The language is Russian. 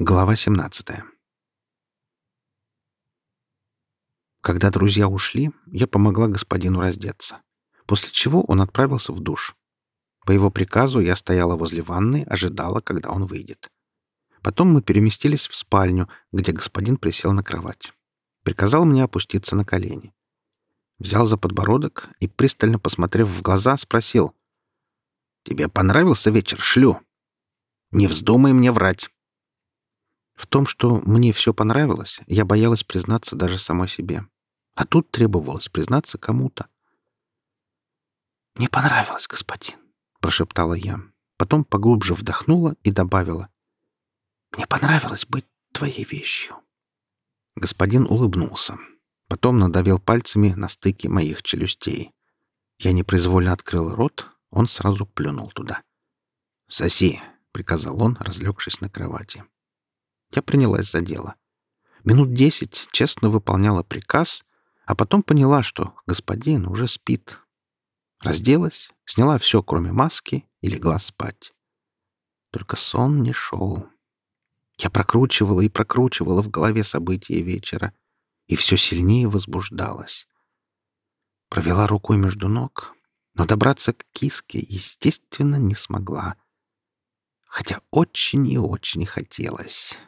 Глава 17. Когда друзья ушли, я помогла господину раздеться, после чего он отправился в душ. По его приказу я стояла возле ванны, ожидала, когда он выйдет. Потом мы переместились в спальню, где господин присел на кровать. Приказал мне опуститься на колени. Взял за подбородок и, пристально посмотрев в глаза, спросил. «Тебе понравился вечер, шлю? Не вздумай мне врать». В том, что мне все понравилось, я боялась признаться даже самой себе. А тут требовалось признаться кому-то. «Мне понравилось, господин», — прошептала я. Потом поглубже вдохнула и добавила. «Мне понравилось быть твоей вещью». Господин улыбнулся. Потом надавил пальцами на стыке моих челюстей. Я непроизвольно открыл рот, он сразу плюнул туда. «Соси», — приказал он, разлегшись на кровати. Я принялась за дело. Минут десять честно выполняла приказ, а потом поняла, что господин уже спит. Разделась, сняла все, кроме маски, и легла спать. Только сон не шел. Я прокручивала и прокручивала в голове события вечера, и все сильнее возбуждалась. Провела рукой между ног, но добраться к киске, естественно, не смогла. Хотя очень и очень хотелось.